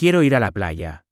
Quiero ir a la playa.